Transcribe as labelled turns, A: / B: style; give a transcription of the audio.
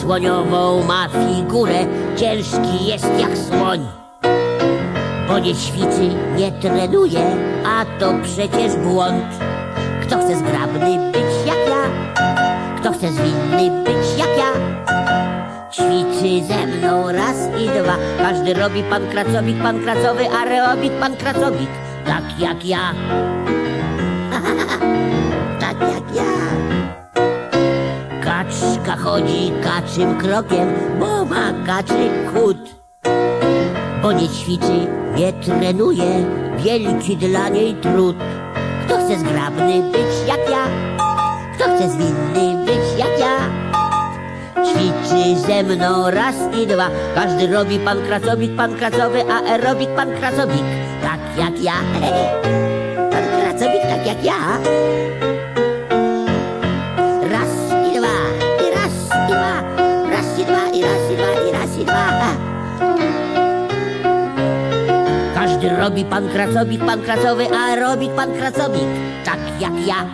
A: Słoniową ma figurę, ciężki jest jak słoń. Bo nie ćwiczy, nie trenuje, a to przecież błąd. Kto chce zgrabny być jak ja? Kto chce zwinny być jak ja? Ćwiczy ze mną raz i dwa. Każdy robi pan kracowik, pan kracowy, aerobik, pan kracowik. Tak jak ja. tak jak ja. Chodzi kaczym krokiem, bo ma kaczy chód. Bo nie ćwiczy, nie trenuje, wielki dla niej trud. Kto chce zgrabny być jak ja? Kto chce zwinny być jak ja? Ćwiczy ze mną raz i dwa. Każdy robi pan kracowik, pan kracowy, aerobik, pan kracowik. Tak jak ja. Robi pan kracowik, pan kracowy, aerobik, pan kracowik. Tak jak ja.